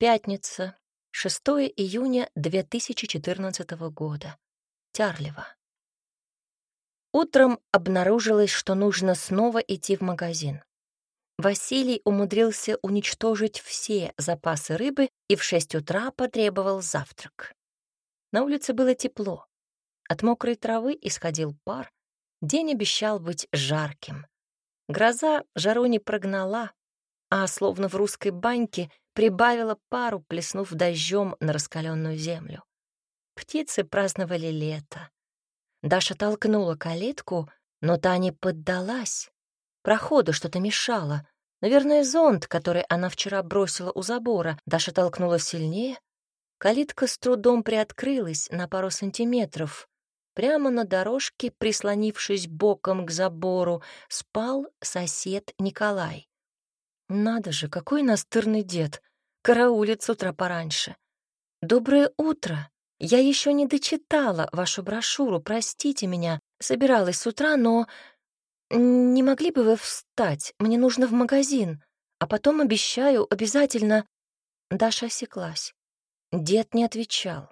Пятница, 6 июня 2014 года. Тярлево. Утром обнаружилось, что нужно снова идти в магазин. Василий умудрился уничтожить все запасы рыбы и в шесть утра потребовал завтрак. На улице было тепло. От мокрой травы исходил пар. День обещал быть жарким. Гроза жару не прогнала, а, словно в русской баньке, прибавила пару, плеснув дождем на раскаленную землю. Птицы праздновали лето. Даша толкнула калитку, но та не поддалась. Проходу что-то мешало. Наверное, зонт, который она вчера бросила у забора. Даша толкнула сильнее. Калитка с трудом приоткрылась на пару сантиметров. Прямо на дорожке, прислонившись боком к забору, спал сосед Николай. Надо же, какой настырный дед. Караулит с утра пораньше. «Доброе утро. Я еще не дочитала вашу брошюру, простите меня. Собиралась с утра, но «Не могли бы вы встать? Мне нужно в магазин. А потом, обещаю, обязательно...» Даша осеклась. Дед не отвечал.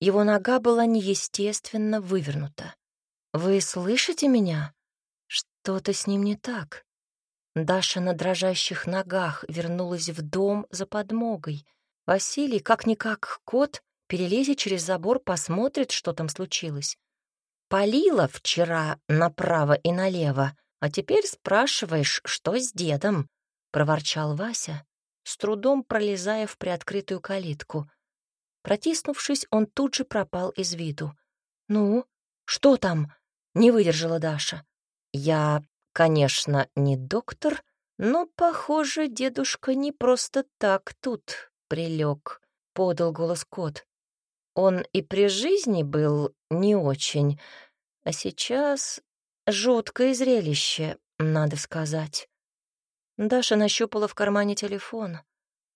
Его нога была неестественно вывернута. «Вы слышите меня? Что-то с ним не так». Даша на дрожащих ногах вернулась в дом за подмогой. Василий, как-никак кот, перелезет через забор, посмотрит, что там случилось. Полила вчера направо и налево, а теперь спрашиваешь, что с дедом?» — проворчал Вася, с трудом пролезая в приоткрытую калитку. Протиснувшись, он тут же пропал из виду. «Ну, что там?» — не выдержала Даша. «Я, конечно, не доктор, но, похоже, дедушка не просто так тут прилег», — подал голос кот. Он и при жизни был не очень, а сейчас жуткое зрелище, надо сказать. Даша нащупала в кармане телефон.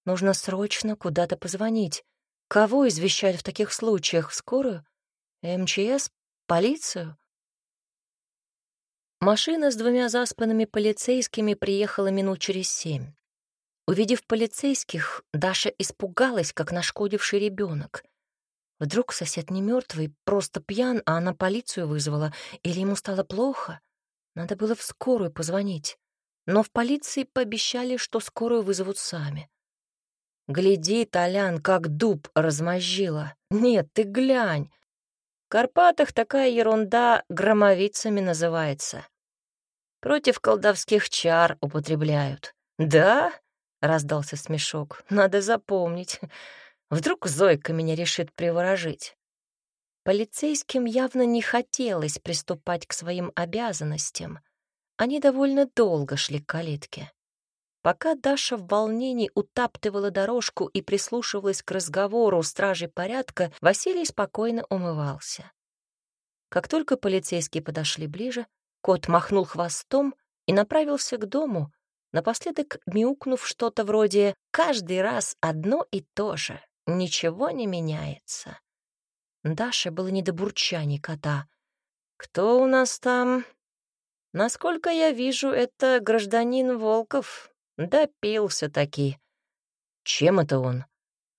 Нужно срочно куда-то позвонить. Кого извещать в таких случаях? Скорую? МЧС? Полицию? Машина с двумя заспанными полицейскими приехала минут через семь. Увидев полицейских, Даша испугалась, как нашкодивший ребенок. Вдруг сосед не мертвый, просто пьян, а она полицию вызвала, или ему стало плохо? Надо было в скорую позвонить. Но в полиции пообещали, что скорую вызовут сами. Гляди, Толян, как дуб размозжила. Нет, ты глянь. В Карпатах такая ерунда громовицами называется. Против колдовских чар употребляют. Да? — раздался смешок. «Надо запомнить. Вдруг Зойка меня решит приворожить. Полицейским явно не хотелось приступать к своим обязанностям. Они довольно долго шли к калитке. Пока Даша в волнении утаптывала дорожку и прислушивалась к разговору стражей порядка, Василий спокойно умывался. Как только полицейские подошли ближе, кот махнул хвостом и направился к дому, напоследок мяукнув что-то вроде «каждый раз одно и то же». Ничего не меняется. Даше было не до бурчаний кота. «Кто у нас там?» «Насколько я вижу, это гражданин Волков. Допился-таки». «Чем это он?»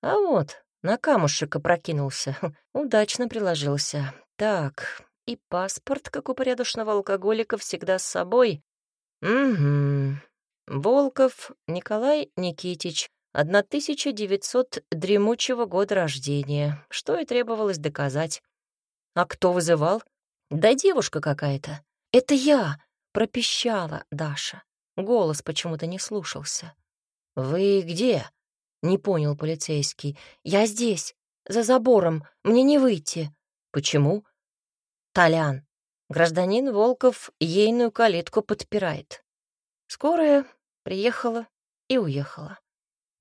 «А вот, на камушек опрокинулся. Удачно приложился. Так, и паспорт, как у порядочного алкоголика, всегда с собой. Угу. Волков Николай Никитич, 1900 дремучего года рождения, что и требовалось доказать. А кто вызывал? Да девушка какая-то. Это я, пропищала Даша. Голос почему-то не слушался. Вы где? Не понял полицейский. Я здесь, за забором, мне не выйти. Почему? Толян. Гражданин Волков ейную калитку подпирает. Скорая приехала и уехала.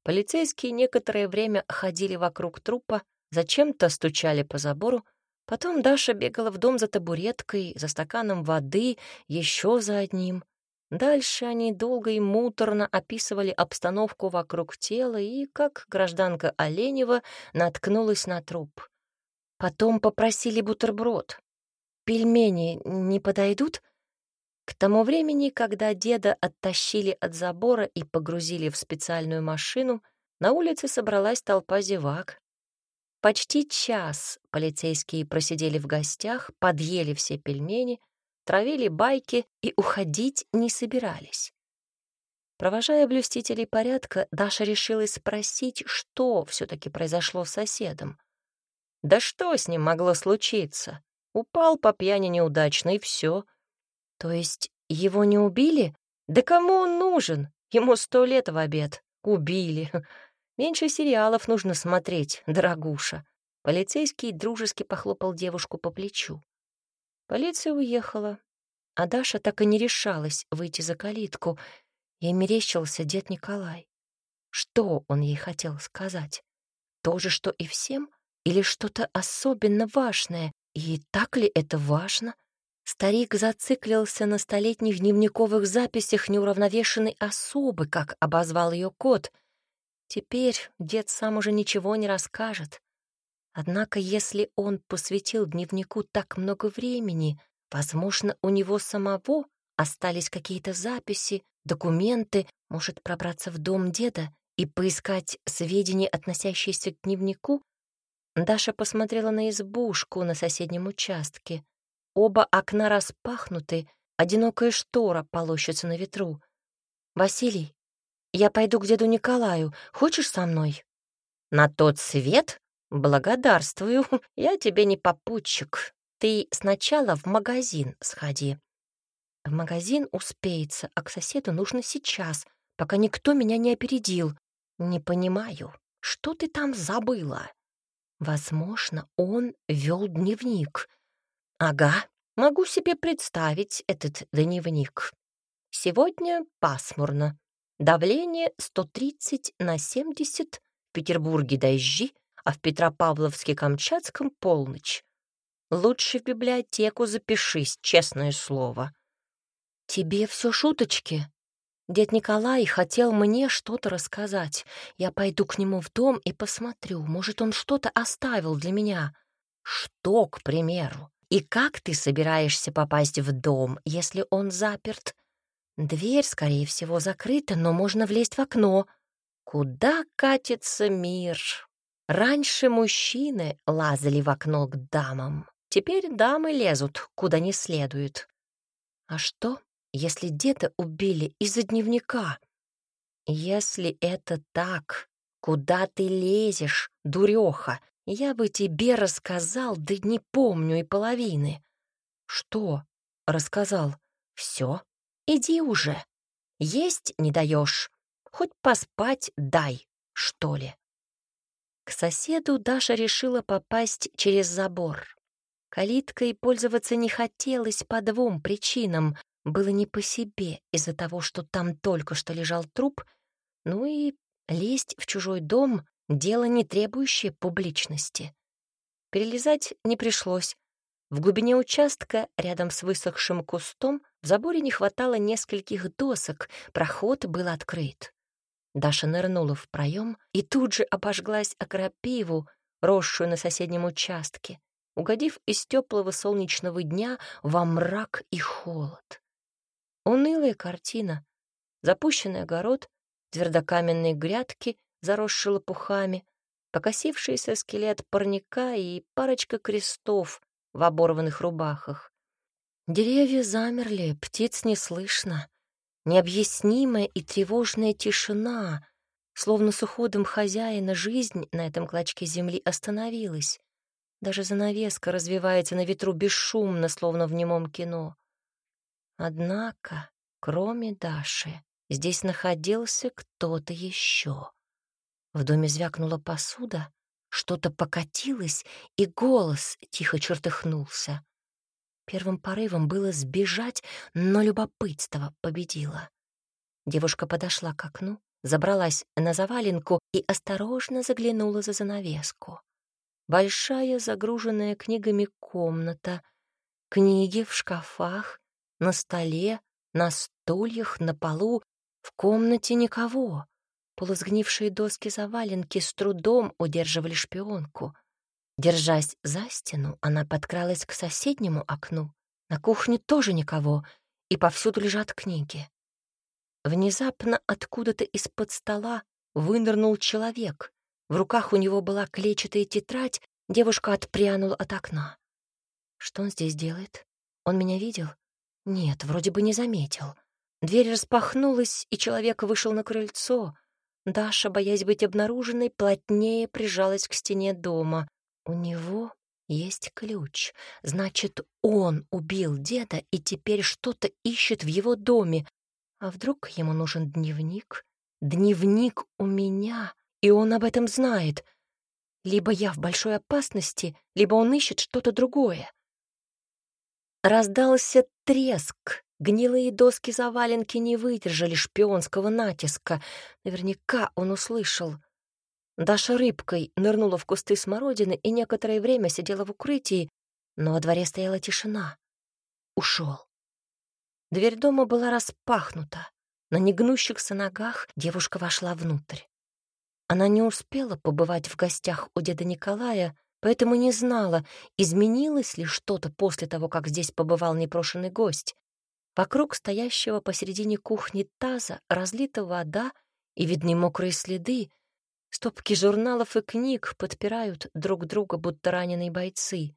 Полицейские некоторое время ходили вокруг трупа, зачем-то стучали по забору. Потом Даша бегала в дом за табуреткой, за стаканом воды, еще за одним. Дальше они долго и муторно описывали обстановку вокруг тела и, как гражданка Оленева, наткнулась на труп. Потом попросили бутерброд. «Пельмени не подойдут?» К тому времени, когда деда оттащили от забора и погрузили в специальную машину, На улице собралась толпа зевак. Почти час полицейские просидели в гостях, подъели все пельмени, травили байки и уходить не собирались. Провожая блюстителей порядка, Даша решила спросить, что все таки произошло с соседом. Да что с ним могло случиться? Упал по пьяни неудачно, и все. То есть его не убили? Да кому он нужен? Ему сто лет в обед. Убили. Меньше сериалов нужно смотреть, дорогуша. Полицейский дружески похлопал девушку по плечу. Полиция уехала, а Даша так и не решалась выйти за калитку — Ей мерещился дед Николай. Что он ей хотел сказать? То же, что и всем? Или что-то особенно важное? И так ли это важно? Старик зациклился на столетних дневниковых записях неуравновешенной особы, как обозвал ее кот. Теперь дед сам уже ничего не расскажет. Однако, если он посвятил дневнику так много времени, возможно, у него самого остались какие-то записи, документы, может пробраться в дом деда и поискать сведения, относящиеся к дневнику? Даша посмотрела на избушку на соседнем участке. Оба окна распахнуты, одинокая штора полощется на ветру. «Василий, я пойду к деду Николаю. Хочешь со мной?» «На тот свет? Благодарствую. Я тебе не попутчик. Ты сначала в магазин сходи. В магазин успеется, а к соседу нужно сейчас, пока никто меня не опередил. Не понимаю, что ты там забыла? Возможно, он вел дневник. Ага, могу себе представить этот дневник. Сегодня пасмурно. Давление 130 на 70, в Петербурге дожди, а в Петропавловске-Камчатском полночь. Лучше в библиотеку запишись, честное слово. «Тебе все шуточки?» Дед Николай хотел мне что-то рассказать. Я пойду к нему в дом и посмотрю. Может, он что-то оставил для меня. Что, к примеру? И как ты собираешься попасть в дом, если он заперт? Дверь, скорее всего, закрыта, но можно влезть в окно. Куда катится мир? Раньше мужчины лазали в окно к дамам. Теперь дамы лезут, куда не следует. А что, если деда убили из-за дневника? Если это так, куда ты лезешь, дуреха? Я бы тебе рассказал, да не помню и половины. Что? Рассказал. Все, иди уже. Есть не даешь. Хоть поспать дай, что ли. К соседу Даша решила попасть через забор. Калиткой пользоваться не хотелось по двум причинам было не по себе из-за того, что там только что лежал труп, ну и лезть в чужой дом — дело, не требующее публичности. Перелезать не пришлось. В глубине участка, рядом с высохшим кустом, в заборе не хватало нескольких досок, проход был открыт. Даша нырнула в проем и тут же обожглась о крапиву, росшую на соседнем участке, угодив из теплого солнечного дня во мрак и холод. Унылая картина. Запущенный огород, твердокаменные грядки, заросшие лопухами, покосившийся скелет парника и парочка крестов в оборванных рубахах. Деревья замерли, птиц не слышно. Необъяснимая и тревожная тишина, словно с уходом хозяина жизнь на этом клочке земли остановилась. Даже занавеска развивается на ветру бесшумно, словно в немом кино. Однако, кроме Даши, здесь находился кто-то еще. В доме звякнула посуда, что-то покатилось, и голос тихо чертыхнулся. Первым порывом было сбежать, но любопытство победило. Девушка подошла к окну, забралась на заваленку и осторожно заглянула за занавеску. Большая, загруженная книгами комната, книги в шкафах, на столе, на стульях, на полу, в комнате никого. Полусгнившие доски заваленки с трудом удерживали шпионку. Держась за стену, она подкралась к соседнему окну. На кухне тоже никого, и повсюду лежат книги. Внезапно откуда-то из-под стола вынырнул человек. В руках у него была клетчатая тетрадь, девушка отпрянула от окна. Что он здесь делает? Он меня видел? Нет, вроде бы не заметил. Дверь распахнулась, и человек вышел на крыльцо. Даша, боясь быть обнаруженной, плотнее прижалась к стене дома. У него есть ключ. Значит, он убил деда и теперь что-то ищет в его доме. А вдруг ему нужен дневник? Дневник у меня, и он об этом знает. Либо я в большой опасности, либо он ищет что-то другое. Раздался треск. Гнилые доски заваленки не выдержали шпионского натиска. Наверняка он услышал. Даша рыбкой нырнула в кусты смородины и некоторое время сидела в укрытии, но во дворе стояла тишина. Ушел. Дверь дома была распахнута. На негнущихся ногах девушка вошла внутрь. Она не успела побывать в гостях у деда Николая, поэтому не знала, изменилось ли что-то после того, как здесь побывал непрошенный гость. Вокруг стоящего посередине кухни таза разлита вода и видны мокрые следы. Стопки журналов и книг подпирают друг друга, будто раненые бойцы.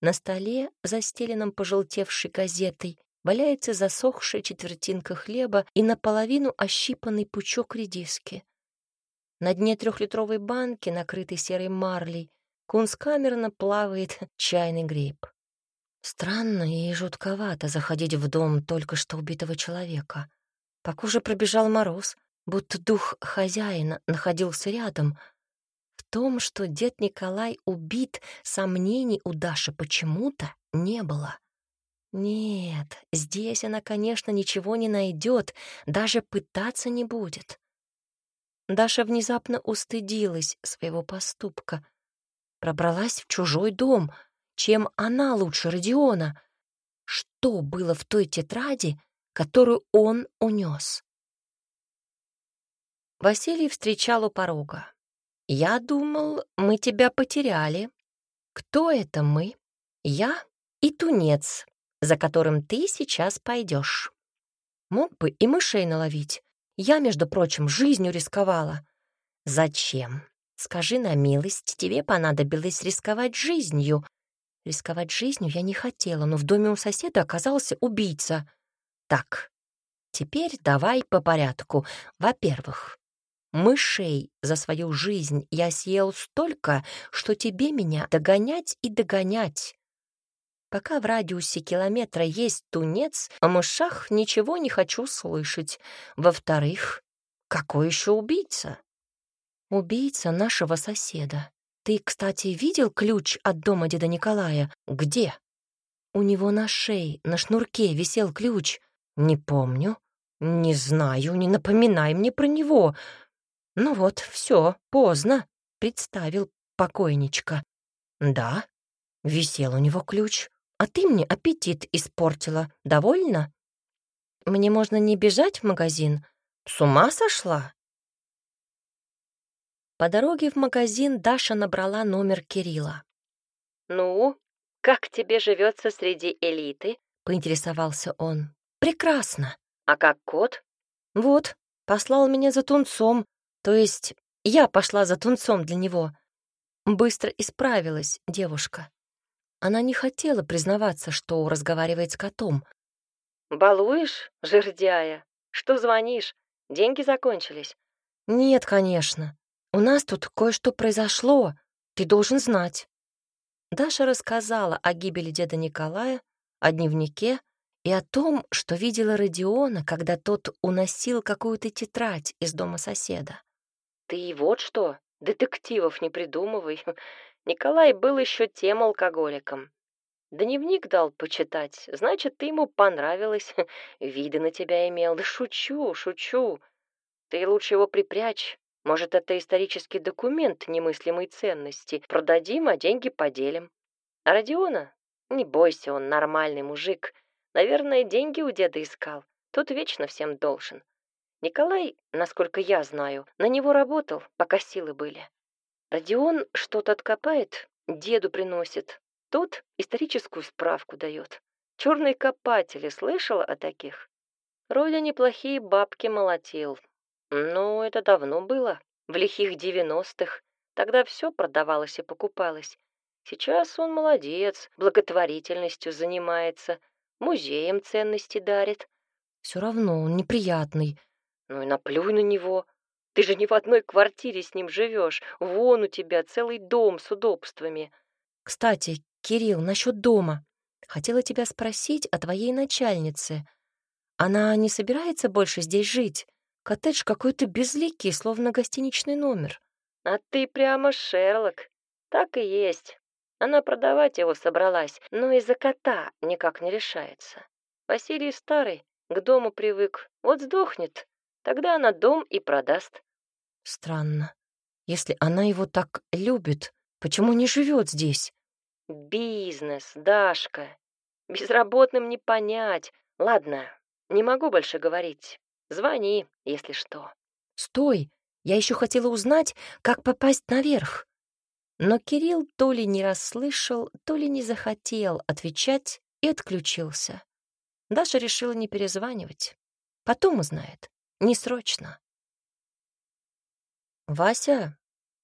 На столе, застеленном пожелтевшей газетой, валяется засохшая четвертинка хлеба и наполовину ощипанный пучок редиски. На дне трехлитровой банки, накрытой серой марлей, кунсткамерно плавает чайный гриб. Странно и жутковато заходить в дом только что убитого человека. По коже пробежал мороз, будто дух хозяина находился рядом. В том, что дед Николай убит, сомнений у Даши почему-то не было. Нет, здесь она, конечно, ничего не найдет, даже пытаться не будет. Даша внезапно устыдилась своего поступка. Пробралась в чужой дом — чем она лучше Родиона? Что было в той тетради, которую он унес? Василий встречал у порога. «Я думал, мы тебя потеряли. Кто это мы? Я и тунец, за которым ты сейчас пойдешь. Мог бы и мышей наловить. Я, между прочим, жизнью рисковала. Зачем? Скажи на милость, тебе понадобилось рисковать жизнью, Рисковать жизнью я не хотела, но в доме у соседа оказался убийца. Так, теперь давай по порядку. Во-первых, мышей за свою жизнь я съел столько, что тебе меня догонять и догонять. Пока в радиусе километра есть тунец, о мышах ничего не хочу слышать. Во-вторых, какой еще убийца? Убийца нашего соседа. Ты, кстати, видел ключ от дома деда Николая? Где? У него на шее, на шнурке висел ключ. Не помню. Не знаю, не напоминай мне про него. Ну вот, все, поздно. Представил покойничка. Да, висел у него ключ. А ты мне аппетит испортила. Довольно? Мне можно не бежать в магазин? С ума сошла? По дороге в магазин Даша набрала номер Кирилла. «Ну, как тебе живется среди элиты?» — поинтересовался он. «Прекрасно. А как кот?» «Вот, послал меня за тунцом, то есть я пошла за тунцом для него». Быстро исправилась девушка. Она не хотела признаваться, что разговаривает с котом. «Балуешь, жердяя? Что звонишь? Деньги закончились?» «Нет, конечно. «У нас тут кое-что произошло, ты должен знать». Даша рассказала о гибели деда Николая, о дневнике и о том, что видела Родиона, когда тот уносил какую-то тетрадь из дома соседа. «Ты вот что, детективов не придумывай. Николай был еще тем алкоголиком. Дневник дал почитать, значит, ты ему понравилось, виды на тебя имел. Да шучу, шучу. Ты лучше его припрячь, может, это исторический документ немыслимой ценности. Продадим, а деньги поделим. А Родиона? Не бойся, он нормальный мужик. Наверное, деньги у деда искал. Тут вечно всем должен. Николай, насколько я знаю, на него работал, пока силы были. Родион что-то откопает, деду приносит. Тот историческую справку дает. Черные копатели, слышала о таких? Родя неплохие бабки молотил. Ну, это давно было, в лихих девяностых. Тогда все продавалось и покупалось. Сейчас он молодец, благотворительностью занимается, музеем ценности дарит. Все равно он неприятный. Ну и наплюй на него. Ты же не в одной квартире с ним живешь. Вон у тебя целый дом с удобствами. Кстати, Кирилл, насчет дома. Хотела тебя спросить о твоей начальнице. Она не собирается больше здесь жить? Коттедж какой-то безликий, словно гостиничный номер. А ты прямо Шерлок. Так и есть. Она продавать его собралась, но из-за кота никак не решается. Василий старый, к дому привык. Вот сдохнет, тогда она дом и продаст. Странно. Если она его так любит, почему не живет здесь? Бизнес, Дашка. Безработным не понять. Ладно, не могу больше говорить. Звони, если что. Стой, я еще хотела узнать, как попасть наверх. Но Кирилл то ли не расслышал, то ли не захотел отвечать и отключился. Даша решила не перезванивать. Потом узнает. Не срочно. «Вася,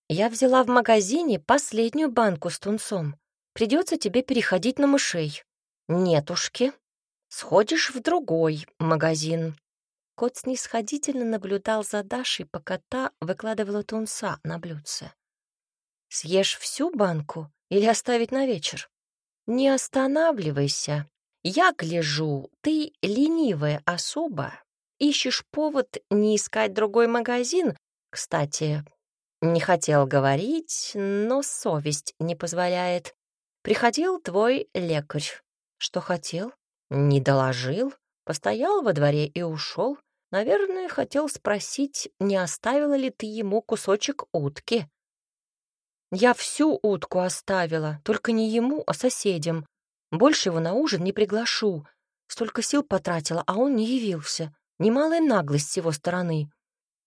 я взяла в магазине последнюю банку с тунцом. Придется тебе переходить на мышей. Нетушки. Сходишь в другой магазин». Кот снисходительно наблюдал за Дашей, пока та выкладывала тунца на блюдце. «Съешь всю банку или оставить на вечер?» «Не останавливайся. Я гляжу, ты ленивая особа. Ищешь повод не искать другой магазин. Кстати, не хотел говорить, но совесть не позволяет. Приходил твой лекарь. Что хотел? Не доложил. Постоял во дворе и ушел. Наверное, хотел спросить, не оставила ли ты ему кусочек утки. Я всю утку оставила, только не ему, а соседям. Больше его на ужин не приглашу. Столько сил потратила, а он не явился. Немалая наглость с его стороны.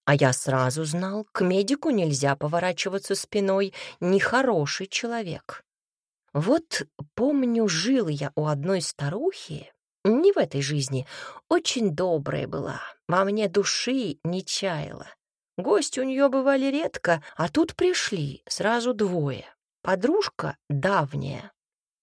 А я сразу знал, к медику нельзя поворачиваться спиной, нехороший человек. Вот помню, жил я у одной старухи, не в этой жизни, очень добрая была, во мне души не чаяла. Гости у нее бывали редко, а тут пришли сразу двое. Подружка давняя,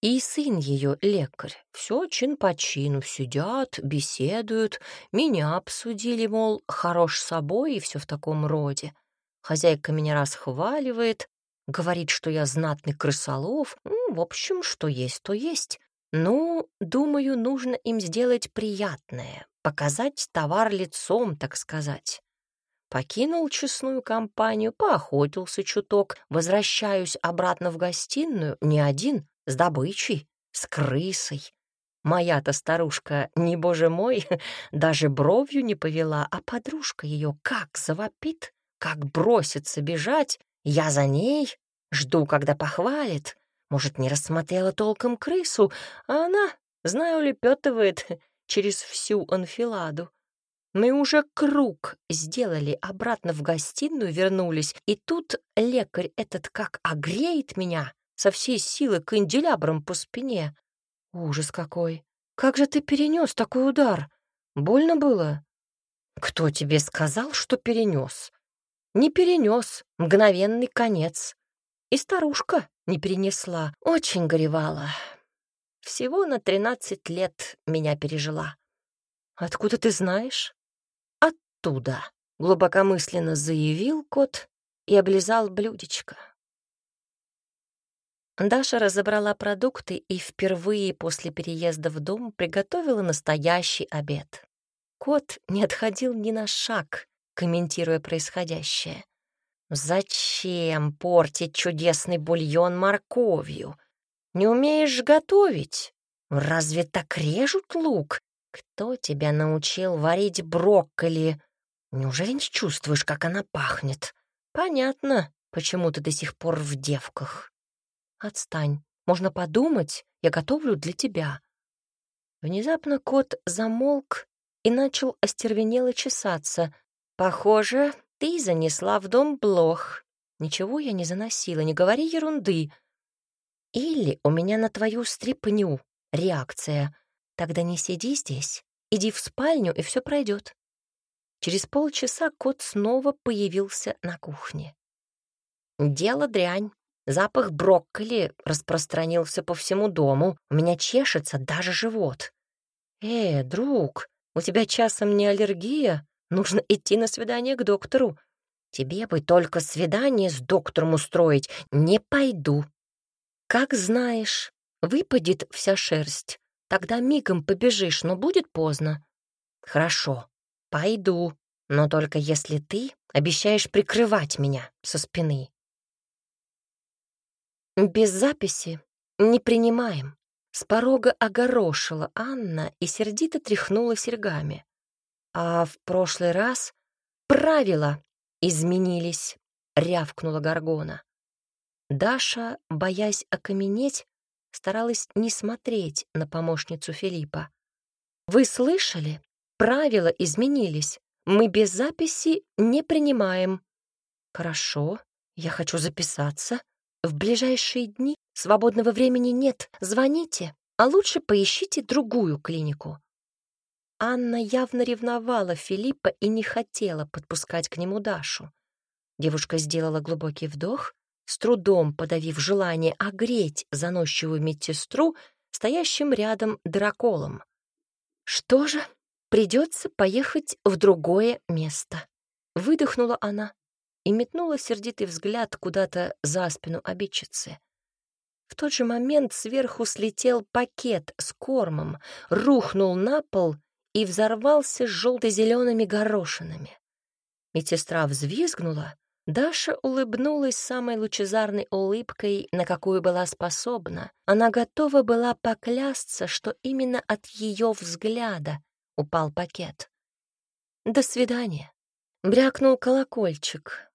и сын ее лекарь. Все чин по чину, сидят, беседуют. Меня обсудили, мол, хорош собой и все в таком роде. Хозяйка меня расхваливает, говорит, что я знатный крысолов. Ну, в общем, что есть, то есть. Ну, думаю, нужно им сделать приятное, показать товар лицом, так сказать. Покинул честную компанию, поохотился чуток, возвращаюсь обратно в гостиную, не один, с добычей, с крысой. Моя-то старушка, не боже мой, даже бровью не повела, а подружка ее как завопит, как бросится бежать. Я за ней, жду, когда похвалит. Может, не рассмотрела толком крысу, а она, знаю, лепетывает через всю анфиладу. Мы уже круг сделали, обратно в гостиную вернулись, и тут лекарь этот как огреет меня, со всей силы канделябром по спине. Ужас какой! Как же ты перенес такой удар? Больно было? Кто тебе сказал, что перенес? Не перенес, мгновенный конец. И старушка не перенесла, очень горевала. Всего на тринадцать лет меня пережила. Откуда ты знаешь? Оттуда, глубокомысленно заявил кот и облизал блюдечко. Даша разобрала продукты и впервые после переезда в дом приготовила настоящий обед. Кот не отходил ни на шаг, комментируя происходящее. «Зачем портить чудесный бульон морковью? Не умеешь готовить? Разве так режут лук? Кто тебя научил варить брокколи? Неужели не чувствуешь, как она пахнет? Понятно, почему ты до сих пор в девках». «Отстань. Можно подумать, я готовлю для тебя». Внезапно кот замолк и начал остервенело чесаться. «Похоже, ты занесла в дом блох. Ничего я не заносила, не говори ерунды. Или у меня на твою стрипню реакция. Тогда не сиди здесь, иди в спальню, и все пройдет. Через полчаса кот снова появился на кухне. Дело дрянь. Запах брокколи распространился по всему дому. У меня чешется даже живот. «Э, друг, у тебя часом не аллергия? Нужно идти на свидание к доктору. Тебе бы только свидание с доктором устроить. Не пойду. Как знаешь, выпадет вся шерсть. Тогда мигом побежишь, но будет поздно. Хорошо, пойду, но только если ты обещаешь прикрывать меня со спины. Без записи не принимаем. С порога огорошила Анна и сердито тряхнула серьгами. А в прошлый раз правила изменились, рявкнула Гаргона. Даша, боясь окаменеть, старалась не смотреть на помощницу Филиппа. «Вы слышали? Правила изменились. Мы без записи не принимаем». «Хорошо, я хочу записаться. В ближайшие дни свободного времени нет. Звоните, а лучше поищите другую клинику». Анна явно ревновала Филиппа и не хотела подпускать к нему Дашу. Девушка сделала глубокий вдох, с трудом подавив желание огреть заносчивую медсестру стоящим рядом драколом. Что же, придется поехать в другое место. Выдохнула она и метнула сердитый взгляд куда-то за спину обидчицы. В тот же момент сверху слетел пакет с кормом, рухнул на пол и взорвался желто-зелеными горошинами. Медсестра взвизгнула, Даша улыбнулась самой лучезарной улыбкой, на какую была способна. Она готова была поклясться, что именно от ее взгляда упал пакет. «До свидания», — брякнул колокольчик.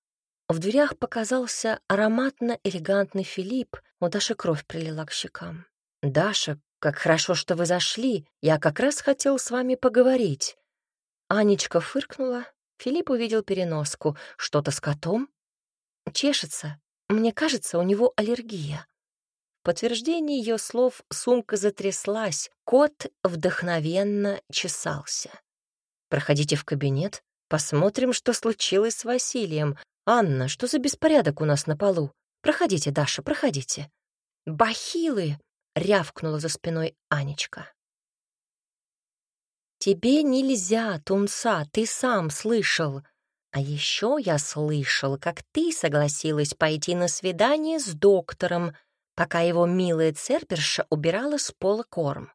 В дверях показался ароматно-элегантный Филипп, у Даши кровь прилила к щекам. «Даша, как хорошо, что вы зашли. Я как раз хотел с вами поговорить». Анечка фыркнула. Филипп увидел переноску. Что-то с котом? Чешется. Мне кажется, у него аллергия. В подтверждение ее слов сумка затряслась. Кот вдохновенно чесался. «Проходите в кабинет. Посмотрим, что случилось с Василием. Анна, что за беспорядок у нас на полу? Проходите, Даша, проходите». «Бахилы!» Рявкнула за спиной Анечка. «Тебе нельзя, Тунца, ты сам слышал. А еще я слышал, как ты согласилась пойти на свидание с доктором, пока его милая церперша убирала с пола корм.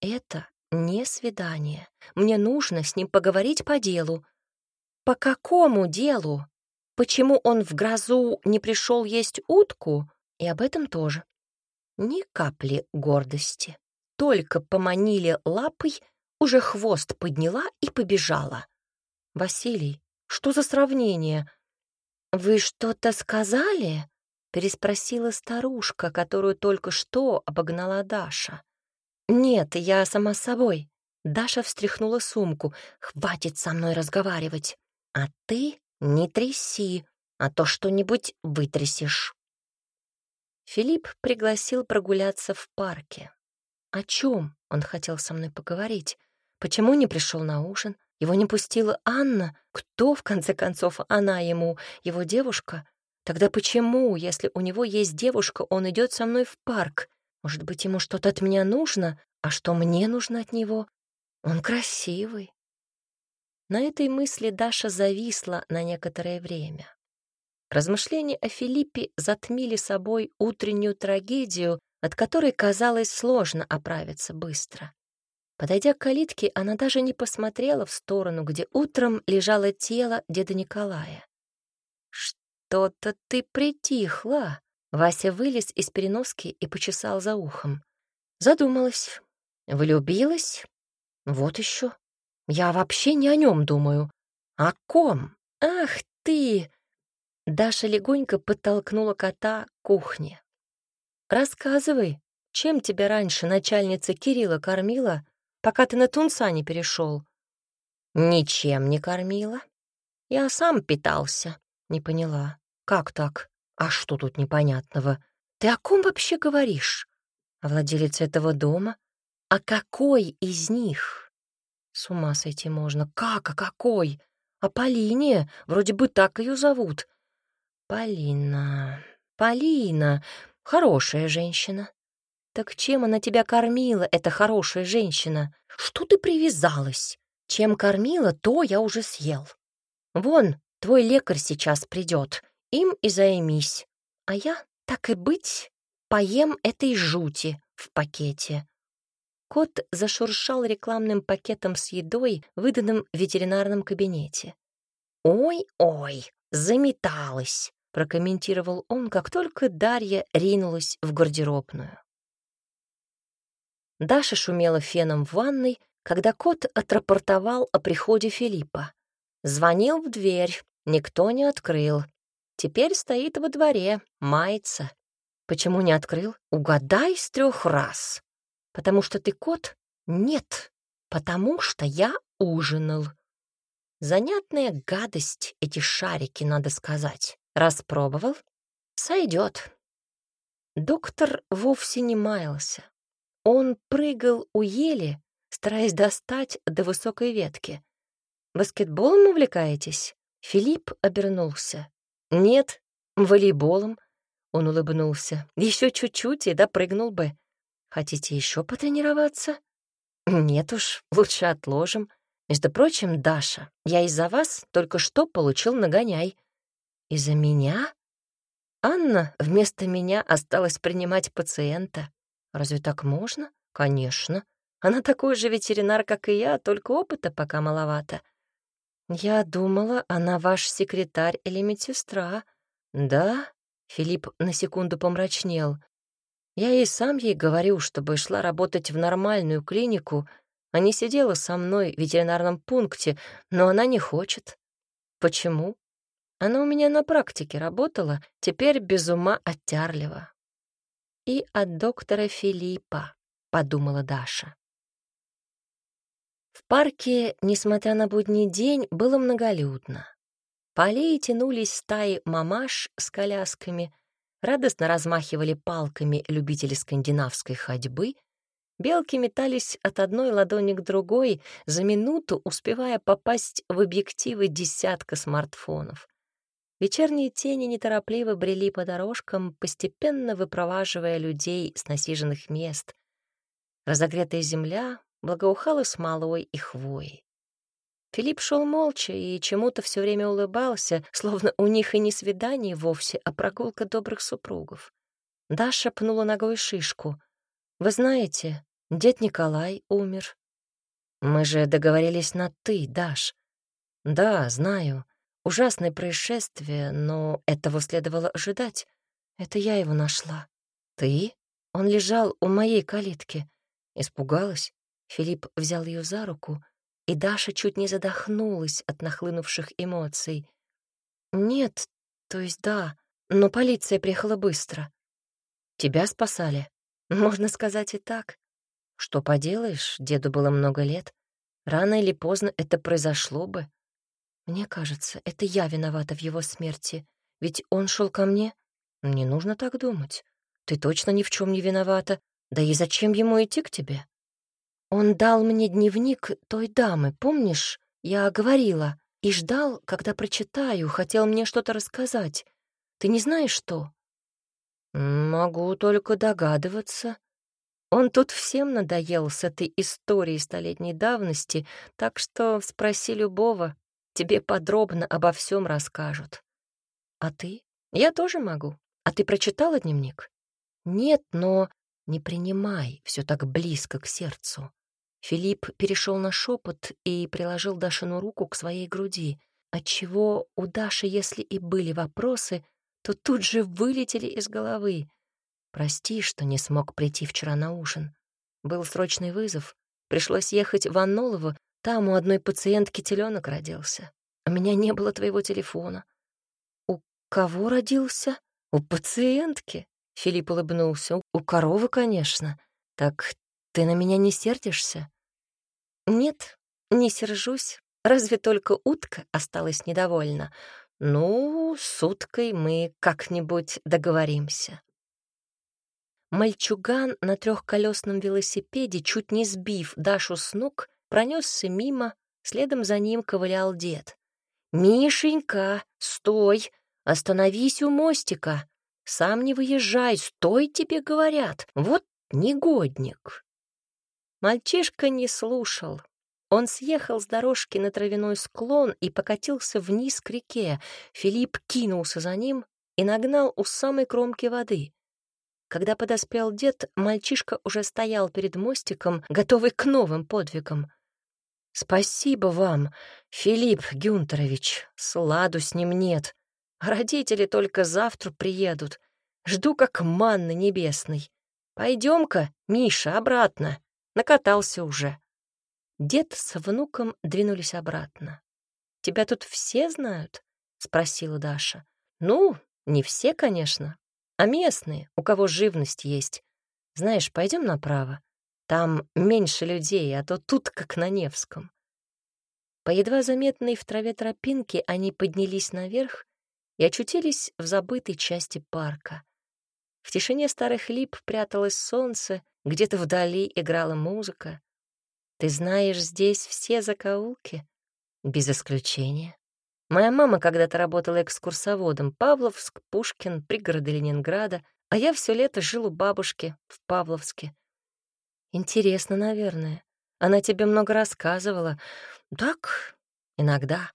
Это не свидание. Мне нужно с ним поговорить по делу. По какому делу? Почему он в грозу не пришел есть утку? И об этом тоже. Ни капли гордости. Только поманили лапой, уже хвост подняла и побежала. «Василий, что за сравнение?» «Вы что-то сказали?» — переспросила старушка, которую только что обогнала Даша. «Нет, я сама собой». Даша встряхнула сумку. «Хватит со мной разговаривать. А ты не тряси, а то что-нибудь вытрясешь». Филипп пригласил прогуляться в парке. О чем он хотел со мной поговорить? Почему не пришел на ужин? Его не пустила Анна? Кто, в конце концов, она ему? Его девушка? Тогда почему, если у него есть девушка, он идет со мной в парк? Может быть, ему что-то от меня нужно? А что мне нужно от него? Он красивый. На этой мысли Даша зависла на некоторое время. Размышления о Филиппе затмили собой утреннюю трагедию, от которой казалось сложно оправиться быстро. Подойдя к калитке, она даже не посмотрела в сторону, где утром лежало тело деда Николая. «Что-то ты притихла!» Вася вылез из переноски и почесал за ухом. Задумалась. Влюбилась? Вот еще. Я вообще не о нем думаю. О ком? Ах ты! Даша легонько подтолкнула кота к кухне. «Рассказывай, чем тебя раньше начальница Кирилла кормила, пока ты на тунца не перешел?» «Ничем не кормила. Я сам питался». Не поняла. «Как так? А что тут непонятного? Ты о ком вообще говоришь? О владелице этого дома? А какой из них?» С ума сойти можно. Как, а какой? А Полине, вроде бы так ее зовут. Полина, Полина, хорошая женщина. Так чем она тебя кормила, эта хорошая женщина? Что ты привязалась? Чем кормила, то я уже съел. Вон, твой лекарь сейчас придет, им и займись. А я, так и быть, поем этой жути в пакете. Кот зашуршал рекламным пакетом с едой, выданным в ветеринарном кабинете. «Ой-ой, заметалась», — прокомментировал он, как только Дарья ринулась в гардеробную. Даша шумела феном в ванной, когда кот отрапортовал о приходе Филиппа. Звонил в дверь, никто не открыл. Теперь стоит во дворе, мается. Почему не открыл? Угадай с трех раз. Потому что ты кот? Нет, потому что я ужинал. Занятная гадость эти шарики, надо сказать. Распробовал? Сойдет. Доктор вовсе не маялся. Он прыгал у ели, стараясь достать до высокой ветки. «Баскетболом увлекаетесь?» Филипп обернулся. «Нет, волейболом», — он улыбнулся. «Еще чуть-чуть и допрыгнул бы. Хотите еще потренироваться? Нет уж, лучше отложим. Между прочим, Даша, я из-за вас только что получил нагоняй. Из-за меня? Анна вместо меня осталась принимать пациента. Разве так можно? Конечно. Она такой же ветеринар, как и я, только опыта пока маловато. Я думала, она ваш секретарь или медсестра. Да? Филипп на секунду помрачнел. Я и сам ей говорю, чтобы шла работать в нормальную клинику, а не сидела со мной в ветеринарном пункте, но она не хочет. Почему? Она у меня на практике работала, теперь без ума оттярлива. И от доктора Филиппа, подумала Даша. В парке, несмотря на будний день, было многолюдно. По аллее тянулись стаи мамаш с колясками, радостно размахивали палками любители скандинавской ходьбы, белки метались от одной ладони к другой, за минуту успевая попасть в объективы десятка смартфонов. Вечерние тени неторопливо брели по дорожкам, постепенно выпроваживая людей с насиженных мест. Разогретая земля благоухала смолой и хвоей. Филипп шел молча и чему-то все время улыбался, словно у них и не свидание вовсе, а прогулка добрых супругов. Даша пнула ногой шишку. «Вы знаете, дед Николай умер». «Мы же договорились на «ты», Даш». «Да, знаю. Ужасное происшествие, но этого следовало ожидать. Это я его нашла». «Ты?» Он лежал у моей калитки. Испугалась. Филипп взял ее за руку — и Даша чуть не задохнулась от нахлынувших эмоций. «Нет, то есть да, но полиция приехала быстро. Тебя спасали? Можно сказать и так. Что поделаешь, деду было много лет. Рано или поздно это произошло бы. Мне кажется, это я виновата в его смерти, ведь он шел ко мне. Не нужно так думать. Ты точно ни в чем не виновата. Да и зачем ему идти к тебе? Он дал мне дневник той дамы, помнишь? Я говорила. И ждал, когда прочитаю, хотел мне что-то рассказать. Ты не знаешь, что? Могу только догадываться. Он тут всем надоел с этой историей столетней давности, так что спроси любого, тебе подробно обо всем расскажут. А ты? Я тоже могу. А ты прочитала дневник? Нет, но не принимай все так близко к сердцу. Филипп перешел на шепот и приложил Дашину руку к своей груди, отчего у Даши, если и были вопросы, то тут же вылетели из головы. «Прости, что не смог прийти вчера на ужин. Был срочный вызов. Пришлось ехать в Аннолово, там у одной пациентки теленок родился. У меня не было твоего телефона». «У кого родился?» «У пациентки», — Филипп улыбнулся. «У коровы, конечно. Так ты на меня не сердишься? Нет, не сержусь. Разве только утка осталась недовольна. Ну, с уткой мы как-нибудь договоримся. Мальчуган на трехколесном велосипеде, чуть не сбив Дашу с ног, пронесся мимо, следом за ним ковылял дед. «Мишенька, стой! Остановись у мостика! Сам не выезжай, стой, тебе говорят! Вот негодник!» Мальчишка не слушал. Он съехал с дорожки на травяной склон и покатился вниз к реке. Филипп кинулся за ним и нагнал у самой кромки воды. Когда подоспел дед, мальчишка уже стоял перед мостиком, готовый к новым подвигам. «Спасибо вам, Филипп Гюнтерович, сладу с ним нет. Родители только завтра приедут. Жду как манны небесной. Пойдем-ка, Миша, обратно. Накатался уже». Дед с внуком двинулись обратно. «Тебя тут все знают?» — спросила Даша. «Ну, не все, конечно, а местные, у кого живность есть. Знаешь, пойдем направо. Там меньше людей, а то тут как на Невском. По едва заметной в траве тропинке они поднялись наверх и очутились в забытой части парка. В тишине старых лип пряталось солнце, где-то вдали играла музыка. Ты знаешь здесь все закоулки? Без исключения. Моя мама когда-то работала экскурсоводом. Павловск, Пушкин, пригороды Ленинграда. А я все лето жил у бабушки в Павловске. Интересно, наверное. Она тебе много рассказывала. Так, иногда.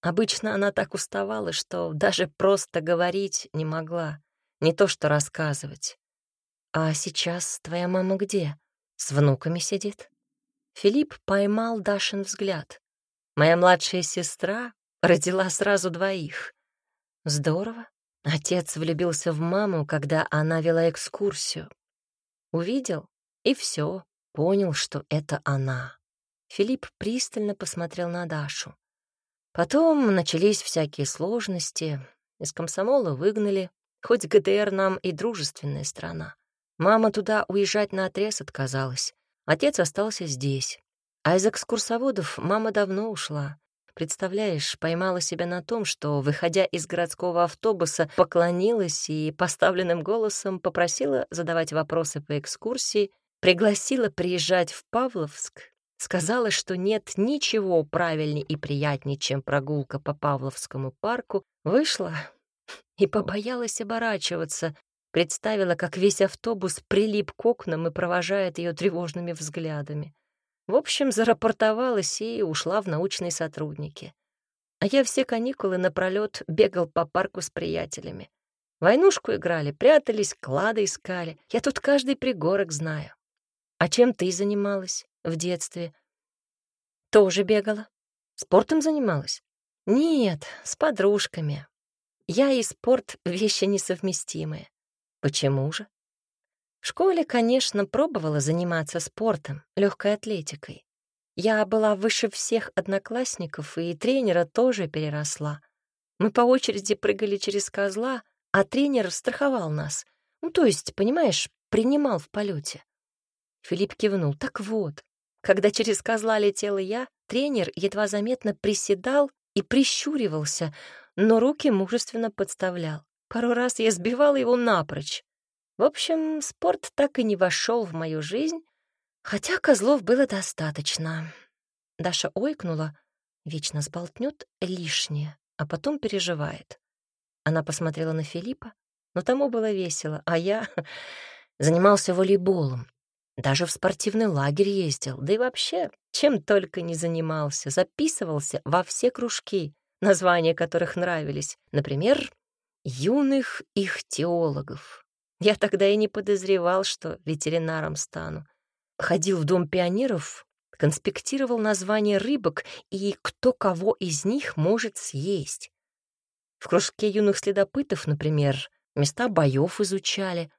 Обычно она так уставала, что даже просто говорить не могла. Не то что рассказывать. А сейчас твоя мама где? С внуками сидит? Филипп поймал Дашин взгляд. Моя младшая сестра Родила сразу двоих. Здорово. Отец влюбился в маму, когда она вела экскурсию. Увидел и все, понял, что это она. Филипп пристально посмотрел на Дашу. Потом начались всякие сложности. Из комсомола выгнали, хоть ГДР нам и дружественная страна. Мама туда уезжать на отрез отказалась. Отец остался здесь. А из экскурсоводов мама давно ушла. Представляешь, поймала себя на том, что, выходя из городского автобуса, поклонилась и поставленным голосом попросила задавать вопросы по экскурсии, пригласила приезжать в Павловск, сказала, что нет ничего правильнее и приятнее, чем прогулка по Павловскому парку, вышла и побоялась оборачиваться, представила, как весь автобус прилип к окнам и провожает ее тревожными взглядами. В общем, зарапортовалась и ушла в научные сотрудники. А я все каникулы напролёт бегал по парку с приятелями. Войнушку играли, прятались, клады искали. Я тут каждый пригорок знаю. А чем ты занималась в детстве? Тоже бегала. Спортом занималась? Нет, с подружками. Я и спорт — вещи несовместимые. Почему же? В школе, конечно, пробовала заниматься спортом, легкой атлетикой. Я была выше всех одноклассников, и тренера тоже переросла. Мы по очереди прыгали через козла, а тренер страховал нас. Ну, то есть, понимаешь, принимал в полете. Филипп кивнул. Так вот, когда через козла летела я, тренер едва заметно приседал и прищуривался, но руки мужественно подставлял. Пару раз я сбивала его напрочь. В общем, спорт так и не вошел в мою жизнь, хотя козлов было достаточно. Даша ойкнула, вечно сболтнет лишнее, а потом переживает. Она посмотрела на Филиппа, но тому было весело, а я занимался волейболом. Даже в спортивный лагерь ездил, да и вообще, чем только не занимался, записывался во все кружки, названия которых нравились, например, юных их теологов. Я тогда и не подозревал, что ветеринаром стану. Ходил в дом пионеров, конспектировал названия рыбок и кто кого из них может съесть. В кружке юных следопытов, например, места боев изучали.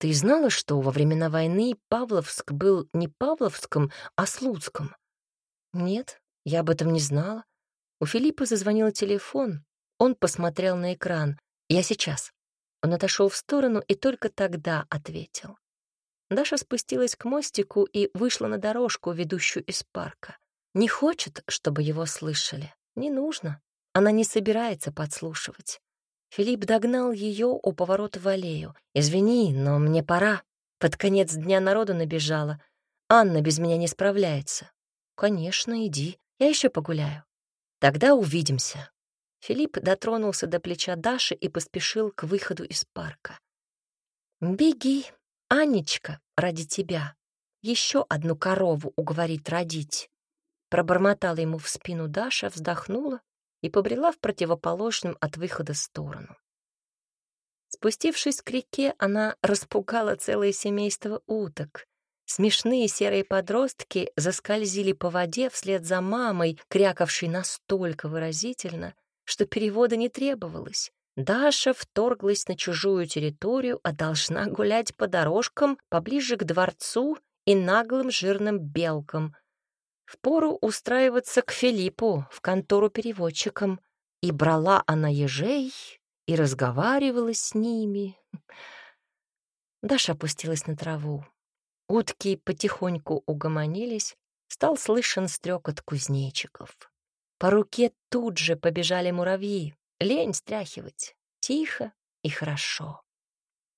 Ты знала, что во времена войны Павловск был не Павловском, а Слуцком? Нет, я об этом не знала. У Филиппа зазвонил телефон. Он посмотрел на экран. Я сейчас. Он отошел в сторону и только тогда ответил. Даша спустилась к мостику и вышла на дорожку, ведущую из парка. Не хочет, чтобы его слышали. Не нужно. Она не собирается подслушивать. Филипп догнал ее у поворота в аллею. «Извини, но мне пора. Под конец дня народу набежала. Анна без меня не справляется». «Конечно, иди. Я еще погуляю». «Тогда увидимся». Филипп дотронулся до плеча Даши и поспешил к выходу из парка. «Беги, Анечка, ради тебя. Еще одну корову уговорит родить». Пробормотала ему в спину Даша, вздохнула и побрела в противоположном от выхода сторону. Спустившись к реке, она распугала целое семейство уток. Смешные серые подростки заскользили по воде вслед за мамой, крякавшей настолько выразительно, что перевода не требовалось. Даша вторглась на чужую территорию, а должна гулять по дорожкам поближе к дворцу и наглым жирным белкам. Впору устраиваться к Филиппу в контору переводчиком. И брала она ежей, и разговаривала с ними. Даша опустилась на траву. Утки потихоньку угомонились, стал слышен стрекот кузнечиков. По руке тут же побежали муравьи, лень стряхивать, тихо и хорошо.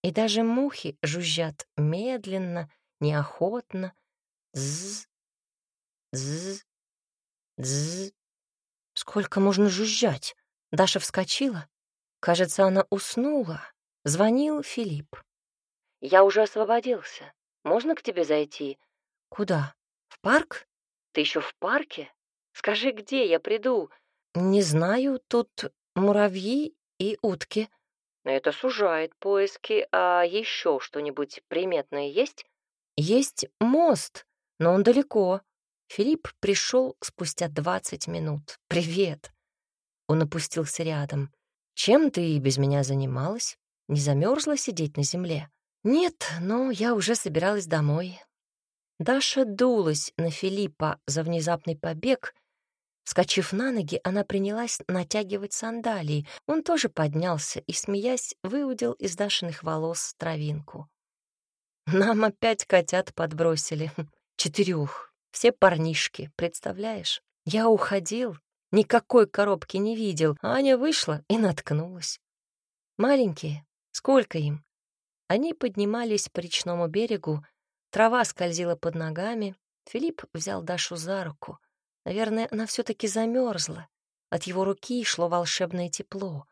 И даже мухи жужжат медленно, неохотно. З, з, з. Сколько можно жужжать? Даша вскочила. Кажется, она уснула. Звонил Филипп. «Я уже освободился. Можно к тебе зайти?» «Куда? В парк? Ты еще в парке? Скажи, где я приду?» «Не знаю, тут муравьи и утки». «Это сужает поиски. А еще что-нибудь приметное есть?» «Есть мост, но он далеко». Филипп пришел спустя двадцать минут. «Привет». Он опустился рядом. «Чем ты без меня занималась? Не замерзла сидеть на земле?» «Нет, но я уже собиралась домой». Даша дулась на Филиппа за внезапный побег. Вскочив на ноги, она принялась натягивать сандалии. Он тоже поднялся и, смеясь, выудил из Дашиных волос травинку. «Нам опять котят подбросили. Четырех. Все парнишки, представляешь? Я уходил, никакой коробки не видел, а Аня вышла и наткнулась. Маленькие, сколько им? Они поднимались по речному берегу, трава скользила под ногами. Филипп взял Дашу за руку. Наверное, она все таки замерзла. От его руки шло волшебное тепло.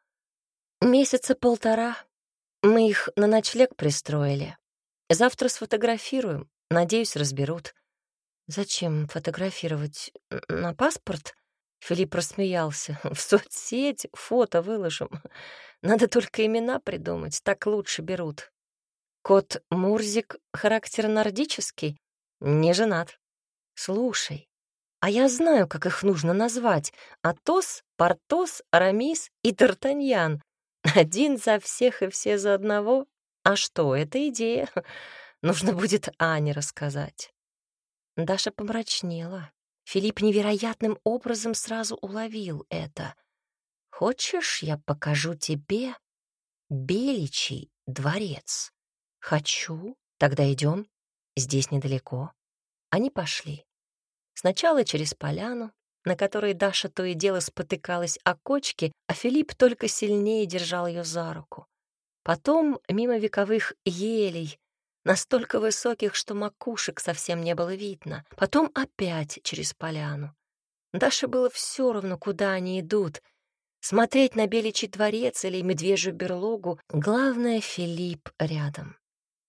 Месяца полтора. Мы их на ночлег пристроили. Завтра сфотографируем. Надеюсь, разберут. Зачем фотографировать? На паспорт? Филипп рассмеялся. В соцсеть фото выложим. Надо только имена придумать, так лучше берут. Кот Мурзик — характер нордический, не женат. Слушай, а я знаю, как их нужно назвать. Атос, Портос, Арамис и Тартаньян. Один за всех и все за одного. А что, это идея. Нужно будет Ане рассказать. Даша помрачнела. Филипп невероятным образом сразу уловил это. «Хочешь, я покажу тебе Беличий дворец?» «Хочу. Тогда идем. Здесь недалеко». Они пошли. Сначала через поляну, на которой Даша то и дело спотыкалась о кочке, а Филипп только сильнее держал ее за руку. Потом мимо вековых елей, настолько высоких, что макушек совсем не было видно. Потом опять через поляну. Даше было все равно, куда они идут. Смотреть на Беличий дворец или медвежью берлогу. Главное, Филипп рядом.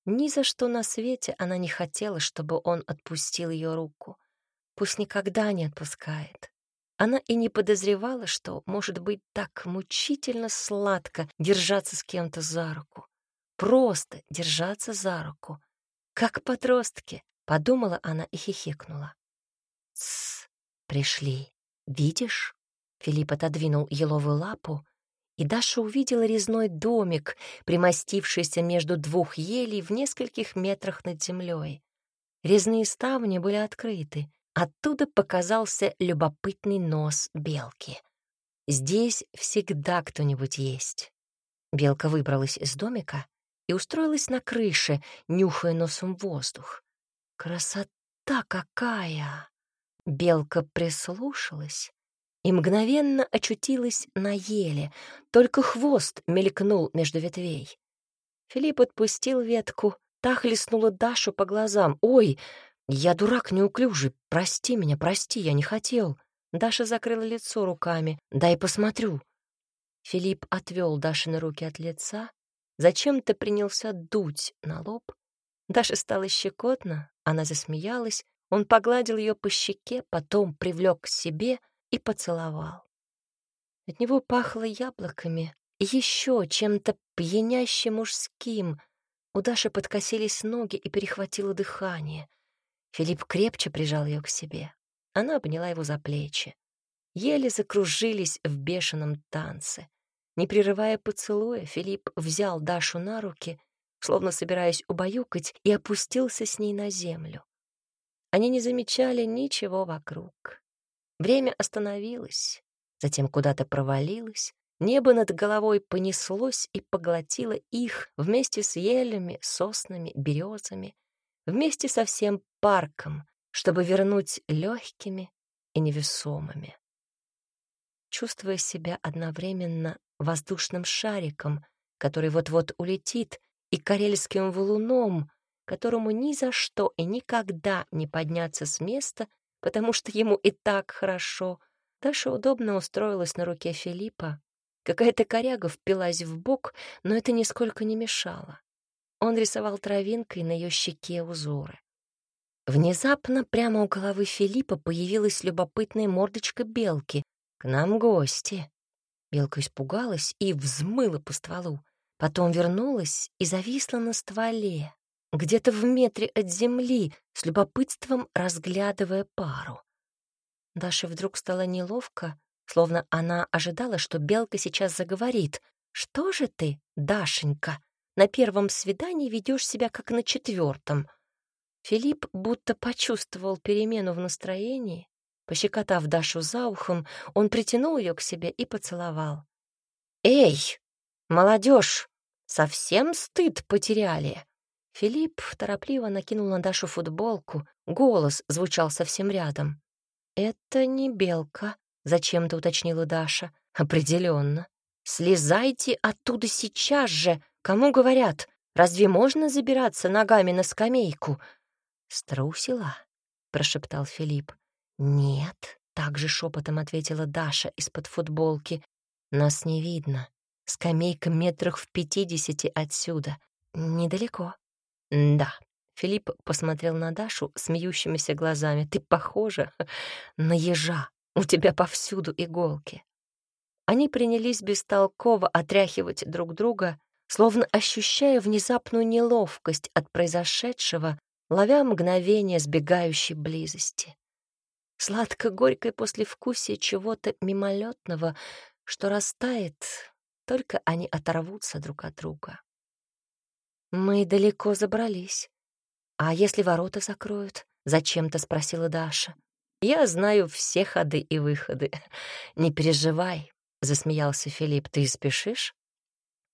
Ни за что на свете она не хотела, чтобы он отпустил ее руку. Пусть никогда не отпускает. Она и не подозревала, что может быть так мучительно сладко держаться с кем-то за руку. Просто держаться за руку. Как подростки, подумала она и хихикнула. Тсс, пришли. Видишь? Филипп отодвинул еловую лапу, и Даша увидела резной домик, примостившийся между двух елей в нескольких метрах над землей. Резные ставни были открыты. Оттуда показался любопытный нос белки. Здесь всегда кто-нибудь есть. Белка выбралась из домика и устроилась на крыше, нюхая носом воздух. Красота какая! Белка прислушалась и мгновенно очутилась на еле, только хвост мелькнул между ветвей. Филипп отпустил ветку, та хлестнула Дашу по глазам. «Ой, я дурак неуклюжий, прости меня, прости, я не хотел». Даша закрыла лицо руками. «Дай посмотрю». Филипп отвел Дашины руки от лица, зачем-то принялся дуть на лоб. Даша стала щекотно, она засмеялась, он погладил ее по щеке, потом привлек к себе и поцеловал. От него пахло яблоками и еще чем-то пьяняще мужским. У Даши подкосились ноги и перехватило дыхание. Филипп крепче прижал ее к себе. Она обняла его за плечи. Еле закружились в бешеном танце. Не прерывая поцелуя, Филипп взял Дашу на руки, словно собираясь убаюкать, и опустился с ней на землю. Они не замечали ничего вокруг. Время остановилось, затем куда-то провалилось, небо над головой понеслось и поглотило их вместе с елями, соснами, березами, вместе со всем парком, чтобы вернуть легкими и невесомыми. Чувствуя себя одновременно воздушным шариком, который вот-вот улетит, и карельским валуном, которому ни за что и никогда не подняться с места, потому что ему и так хорошо. Даша удобно устроилась на руке Филиппа. Какая-то коряга впилась в бок, но это нисколько не мешало. Он рисовал травинкой на ее щеке узоры. Внезапно прямо у головы Филиппа появилась любопытная мордочка белки. «К нам гости!» Белка испугалась и взмыла по стволу. Потом вернулась и зависла на стволе, где-то в метре от земли, с любопытством разглядывая пару. Даше вдруг стало неловко, словно она ожидала, что белка сейчас заговорит. «Что же ты, Дашенька, на первом свидании ведешь себя как на четвертом?» Филипп будто почувствовал перемену в настроении. Пощекотав Дашу за ухом, он притянул ее к себе и поцеловал. «Эй, молодежь, совсем стыд потеряли!» Филипп торопливо накинул на Дашу футболку. Голос звучал совсем рядом. «Это не белка», — зачем-то уточнила Даша. «Определенно. Слезайте оттуда сейчас же! Кому говорят? Разве можно забираться ногами на скамейку?» «Струсила?» — прошептал Филипп. «Нет», — также шепотом ответила Даша из-под футболки. «Нас не видно. Скамейка метрах в пятидесяти отсюда. Недалеко». «Да». Филипп посмотрел на Дашу смеющимися глазами. «Ты похожа на ежа. У тебя повсюду иголки». Они принялись бестолково отряхивать друг друга, словно ощущая внезапную неловкость от произошедшего, ловя мгновение сбегающей близости. Сладко-горькое послевкусие чего-то мимолетного, что растает, только они оторвутся друг от друга. Мы далеко забрались. А если ворота закроют? Зачем-то спросила Даша. Я знаю все ходы и выходы. Не переживай, засмеялся Филипп. Ты спешишь?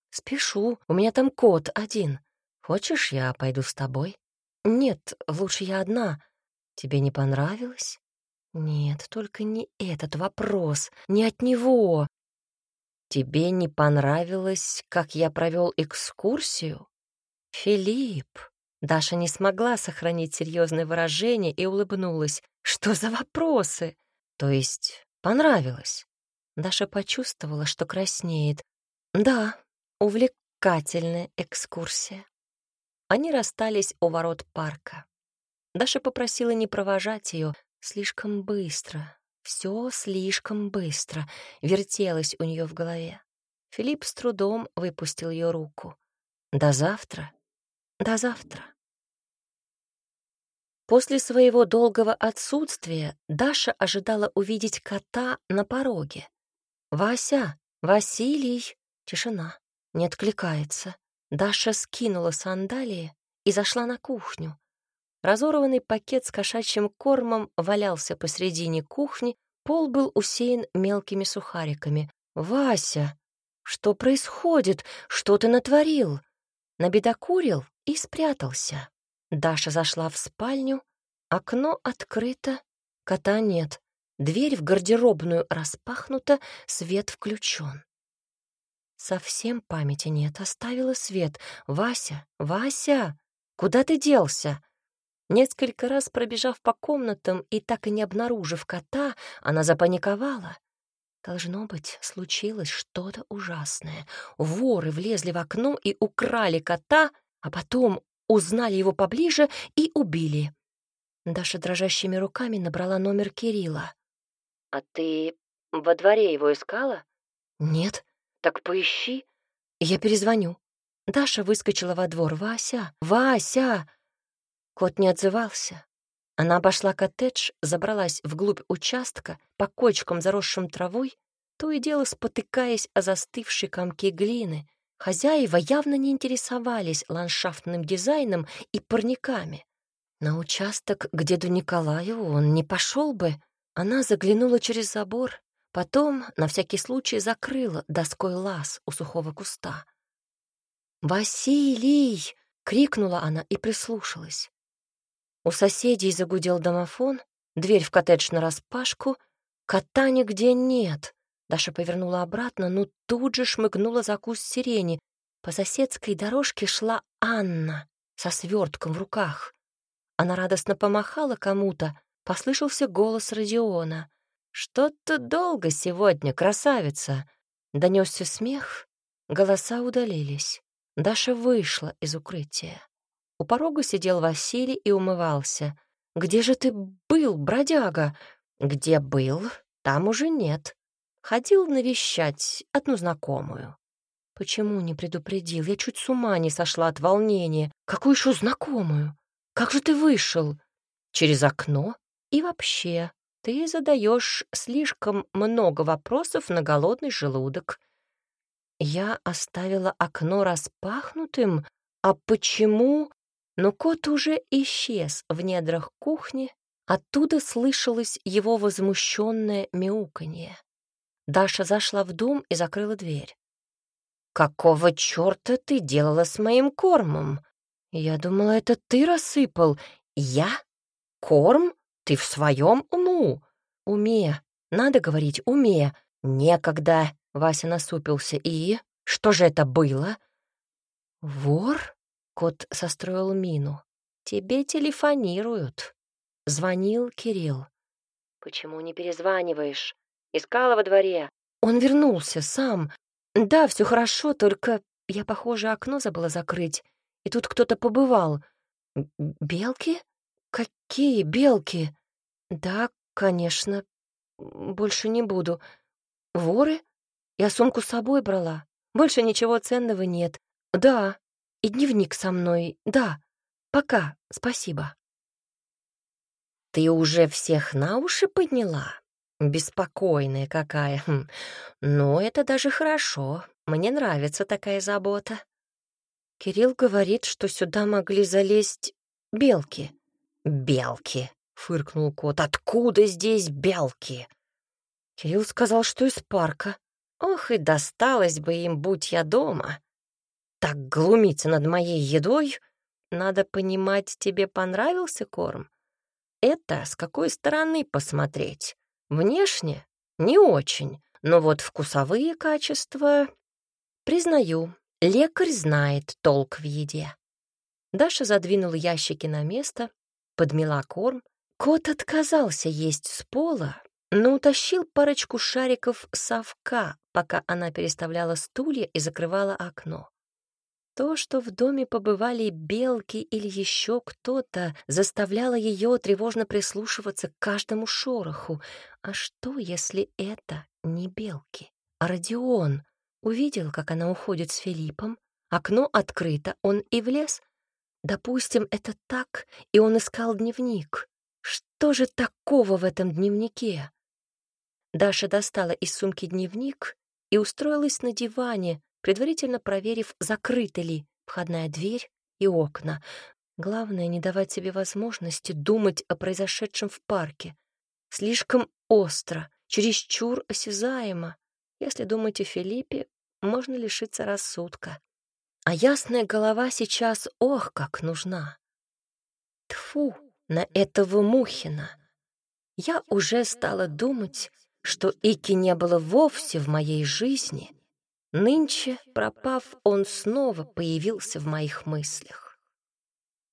Спешу. У меня там кот один. Хочешь, я пойду с тобой? Нет, лучше я одна. Тебе не понравилось? Нет, только не этот вопрос, не от него. Тебе не понравилось, как я провел экскурсию? «Филипп!» Даша не смогла сохранить серьезное выражение и улыбнулась. «Что за вопросы?» «То есть понравилось?» Даша почувствовала, что краснеет. «Да, увлекательная экскурсия». Они расстались у ворот парка. Даша попросила не провожать ее слишком быстро. Все слишком быстро вертелось у нее в голове. Филипп с трудом выпустил ее руку. «До завтра», до завтра. После своего долгого отсутствия Даша ожидала увидеть кота на пороге. «Вася! Василий!» Тишина. Не откликается. Даша скинула сандалии и зашла на кухню. Разорванный пакет с кошачьим кормом валялся посредине кухни, пол был усеян мелкими сухариками. «Вася! Что происходит? Что ты натворил? Набедокурил?» и спрятался. Даша зашла в спальню, окно открыто, кота нет, дверь в гардеробную распахнута, свет включен. Совсем памяти нет, оставила свет. «Вася! Вася! Куда ты делся?» Несколько раз пробежав по комнатам и так и не обнаружив кота, она запаниковала. Должно быть, случилось что-то ужасное. Воры влезли в окно и украли кота, а потом узнали его поближе и убили. Даша дрожащими руками набрала номер Кирилла. «А ты во дворе его искала?» «Нет». «Так поищи». «Я перезвоню». Даша выскочила во двор. «Вася! Вася!» Кот не отзывался. Она обошла коттедж, забралась вглубь участка, по кочкам, заросшим травой, то и дело спотыкаясь о застывшей комке глины. Хозяева явно не интересовались ландшафтным дизайном и парниками. На участок к деду Николаю он не пошел бы. Она заглянула через забор, потом на всякий случай закрыла доской лаз у сухого куста. «Василий!» — крикнула она и прислушалась. У соседей загудел домофон, дверь в коттедж нараспашку, кота нигде нет. Даша повернула обратно, но тут же шмыгнула за куст сирени. По соседской дорожке шла Анна со свертком в руках. Она радостно помахала кому-то, послышался голос Родиона. «Что-то долго сегодня, красавица!» Донесся смех, голоса удалились. Даша вышла из укрытия. У порога сидел Василий и умывался. «Где же ты был, бродяга?» «Где был, там уже нет. Ходил навещать одну знакомую». «Почему не предупредил? Я чуть с ума не сошла от волнения. Какую еще знакомую? Как же ты вышел?» «Через окно. И вообще, ты задаешь слишком много вопросов на голодный желудок». Я оставила окно распахнутым, а почему но кот уже исчез в недрах кухни, оттуда слышалось его возмущенное мяуканье. Даша зашла в дом и закрыла дверь. «Какого черта ты делала с моим кормом? Я думала, это ты рассыпал. Я? Корм? Ты в своем уму? Уме. Надо говорить, уме. Некогда. Вася насупился. И? Что же это было? Вор? Кот состроил мину. «Тебе телефонируют». Звонил Кирилл. «Почему не перезваниваешь? Искала во дворе». «Он вернулся сам. Да, все хорошо, только я, похоже, окно забыла закрыть, и тут кто-то побывал. Белки? Какие белки? Да, конечно. Больше не буду. Воры? Я сумку с собой брала. Больше ничего ценного нет. Да, и дневник со мной, да. Пока, спасибо. Ты уже всех на уши подняла? Беспокойная какая. Хм. Ну, это даже хорошо. Мне нравится такая забота. Кирилл говорит, что сюда могли залезть белки. Белки, фыркнул кот. Откуда здесь белки? Кирилл сказал, что из парка. Ох, и досталось бы им, будь я дома так глумиться над моей едой, надо понимать, тебе понравился корм. Это с какой стороны посмотреть? Внешне не очень, но вот вкусовые качества... Признаю, лекарь знает толк в еде. Даша задвинула ящики на место, подмела корм. Кот отказался есть с пола, но утащил парочку шариков совка, пока она переставляла стулья и закрывала окно. То, что в доме побывали белки или еще кто-то, заставляло ее тревожно прислушиваться к каждому шороху. А что, если это не белки, а Родион? Увидел, как она уходит с Филиппом, окно открыто, он и влез. Допустим, это так, и он искал дневник. Что же такого в этом дневнике? Даша достала из сумки дневник и устроилась на диване, предварительно проверив, закрыты ли входная дверь и окна. Главное — не давать себе возможности думать о произошедшем в парке. Слишком остро, чересчур осязаемо. Если думать о Филиппе, можно лишиться рассудка. А ясная голова сейчас, ох, как нужна. Тфу на этого Мухина. Я уже стала думать, что Ики не было вовсе в моей жизни — Нынче, пропав, он снова появился в моих мыслях.